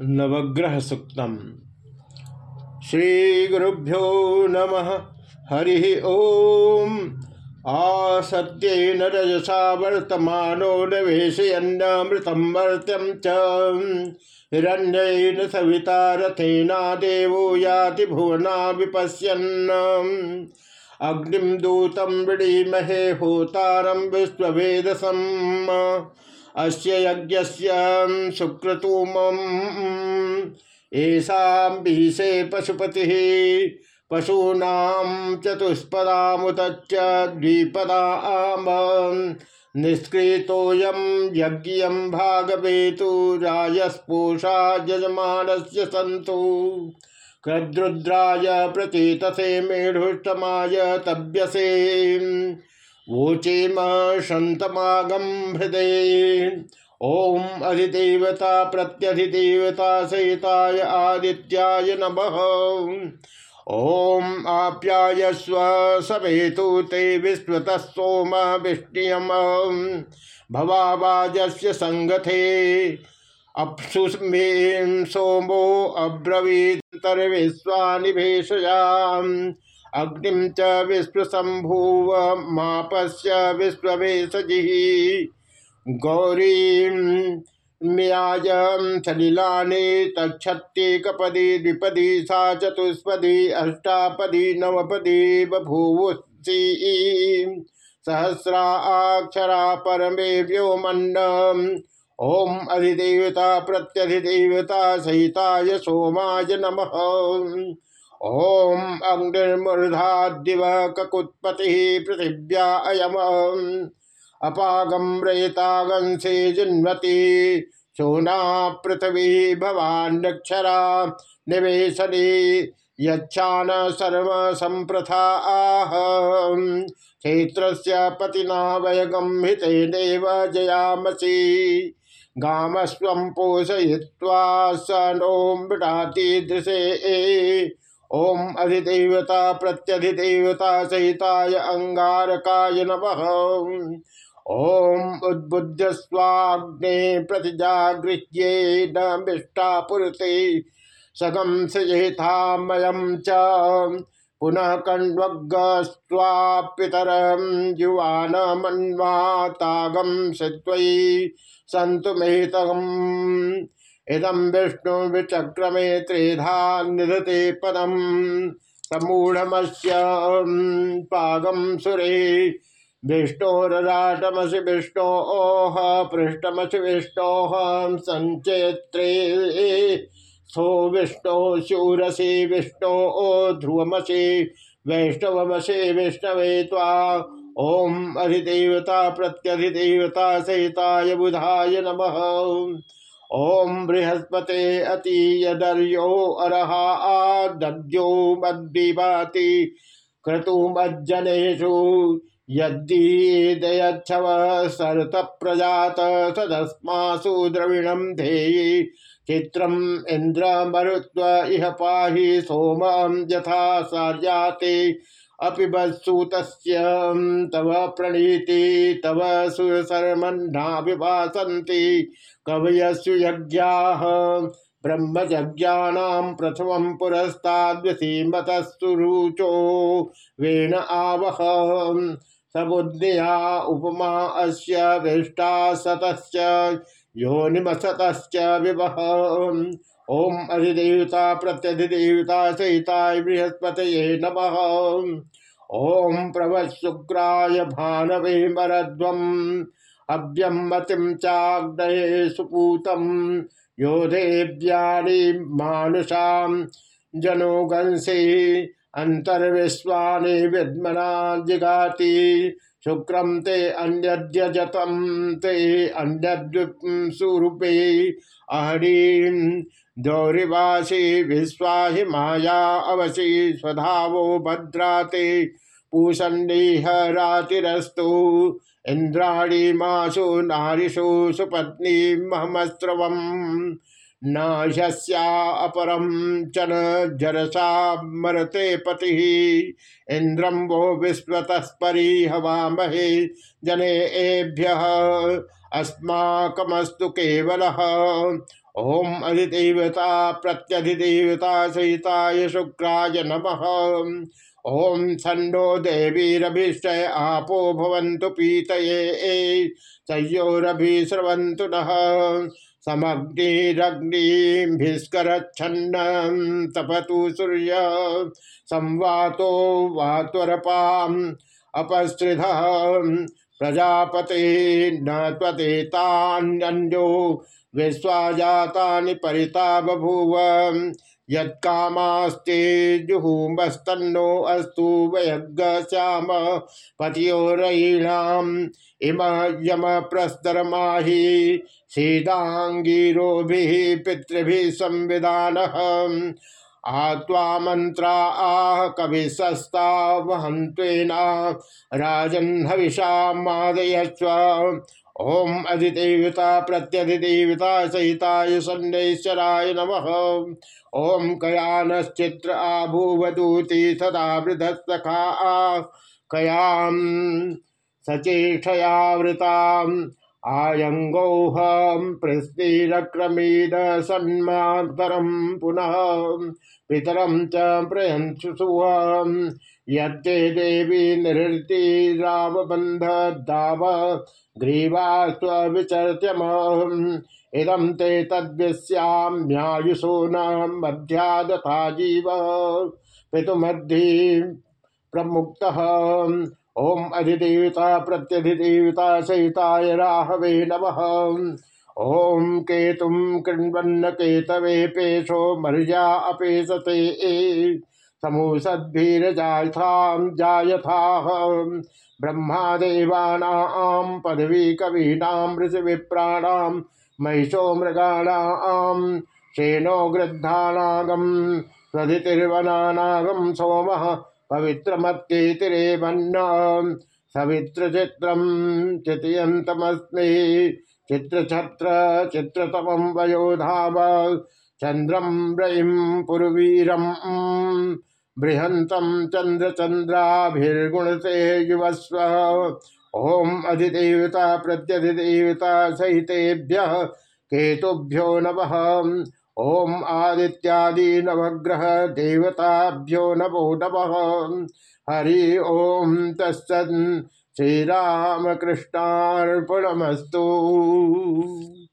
नवग्रह सुक्तम श्रीगुरुभ्यो नमः। हरि ओम। आसत्येन रजसा वर्तमानो नवेशयन्नमृतं वर्त्यं च। सविता रथेना देवो याति भुवना विपश्यन् अग्निं दूतं वृणीमहे होतारं विश्ववेदसम्। अस्य यज्ञस्य सुक्रतुमम् येषां बीसे पशुपतिः। पशूनां चतुष्पदामुतच्च द्विपदाम निष्कृतोऽयं यज्ञं भागवेतु, राजस्पोषा यजमानस्य सन्तु। कृद्रुद्राय प्रतीतसे मेढुष्टमाय तव्यसे। वोचेम शन्तमागम हृदय। ओम अधिदेवता प्रत्यधिदेवता सहिताय आदित्याय नमः। ओम आप्यायस्व सवेतु ते विश्वत सोम विष्णियम भवावाजस्य संगथे अप्सुस्में सोमो अब्रवीतर्विश्वानि भेषयाम् अग्निम च विश्वसंभूव मापस्य विश्ववेशजि गौरी म्याज सलिलाने तक्षत्येकपदी द्विपदी सा चतुष्पदी अष्टापदी नवपदी बभूवुषी सहस्रा अक्षरा परमे व्योमन्न ओम अधिदेवता प्रत्यधिदेवता सहिताय सोमाय नमः। ओम अग्निर्मूर्धा दिव ककुत्पति पृथिव्या अयम अपागम रेतागंसे जिन्वती सोना पृथ्वी भवान्यक्षरा निवेशनी। यच्छान सर्व संप्रथा आह क्षेत्र पतिना वयगम हितेनेव जयामसी। गामस्व पोषय्वा स नोम विटाती दृशे। ओम अधिदेवता प्रत्यधिदेवता सहिताय अंगारकाय नमः। ओम उद्बुद्ध स्वाग्ने प्रतिजागृह्ये न मिष्टा पुरते सगम सजेथामयम च। पुनः कण्वग्स्वापितर युवान मन्वातागम सित्वयी सन्तु मेतम इदम विष्णु विचक्रमे त्रेधा निधते पदम। समूढ़मस्य पागम सुरे। विष्णोराटमसि विष्णोह पृष्ठमसि विष्णोह संचेत्रे सो विष्णो शूरसी विष्णो, ध्रुवमसि वैष्णवमसि विष्णवे त्वा। ओम अधिदेवता प्रत्यधिदेवता सहिताय बुधाय नमः। ओम बृहस्पते अतीयदर्यो अरहा आद्यो मद्विभाति क्रतुमज्जनेषु यद्दीदयच्छव सरत प्रजात तदस्मासु द्रविणम धेयि चित्रम इंद्र मरुत्व इह पाहि सोम यथा सार्याते अपिबत्सूत तव प्रणीति, तव सुरसरमन्ना विभासन्ति कवयस्सु यज्ञा ब्रह्मज्ञानां प्रथमं पुरस्ताद्वसीमतस्तु रुचो। वेण आवह समुद्या उपमा अस्य विष्टा सतश्च योनिमसतश्च विवह। ओम अधिदेवता प्रत्यधिदेवता सहिताय बृहस्पत नम। ओम प्रभुक्राय भानवे मरध्वम अभ्यम मतिम चाग्नये सुपूतम योधेव्याणी मानुषा जनोगंसे अंतर्विश्वानि विद्मना जिगाति शुक्रम ते अन्यद्यजतम ते अन्यद्विपे अहरी दौरिवासी विश्वाहि माया अवशी स्वधावो भद्राते रातिरस्तु इंद्राणी मासु नारिषु सुपत्नी महमस्रवम। न ह्यस्यापरम चन जरसा मरते पति। इंद्रम वो विश्वतस्परी हवामहे जने एभ्य अस्माकमस्तु केवल। ओम अधिदेवता प्रत्यधिदेवता सहिताय शुक्राय नमः। ओम छंडो देवीरभिश्चय आपो भवन्तु पीतये तयोरभिस्रवन्तु नः। समग्निरग्निभिस्करच्छन्न तपतु सूर्य। संवातो वात्वरपाम् अपस्त्रिध प्रजापते न विश्वाजाता परिता बभूव यत्कामास्ते जुहुमस्तन्नो अस्तु वयग श्याम पतियोरयीणाम इम यम प्रस्तरमाहि सीदांगीरोभिः पितृभिः संविधान। आत्वा मंत्रा आह कवि सस्ता वहंत्वेना राजन हविषा मादयस्व ओम अधिदेवता प्रत्यधिदेवता सहिताय सन्नेश्वराय नमः। ओम कयानश्चित्र आभूवदूति सदा वृधस्तखा कयाम सचेषयावृताम् आयंगोहम पृष्टिरक्रमीद सन्मातरम पुनः पितरम च प्रयंसुसुहम यत्ते देवी निरृति रामबंध दाव ग्रीवा स्विचर्त्यम इदम ते तद्विश्याम्यायुषो न मध्यादथा जीव। पितुमद्धि प्रमुक्त। ओम अधिदेवता प्रत्यधिदेवता सहिताय राहवे नमः। ओम केतुम कृण्वन्न केतवे पेशो मर्या अपेशते। समूसद्भिर्जाथां जायथा। ब्रह्मादेवानां पदवी कवीनां ऋषिविप्राणां महिषो मृगाणां शेनो गृद्धानागं स्वधितिर्वनानागं सोमः पवित्रमत्केतिरे मन्न सवित्रचित्रं चितयन्तमस्मि। चित्रछत्र चित्रतमं वयोधाव चन्द्रं रयिं पुरवीरम् बृहन्तं चन्द्रचन्द्राभिर्गुणते युवस्व। ओम अधिदेवता प्रत्यधिदेवता सहितेभ्य, केतुभ्यो नमः। ओम आदित्यादि नवग्रह देवताभ्यो नमो नमः। हरि ओम तस्सन् श्रीरामकृष्णार्पणमस्तु।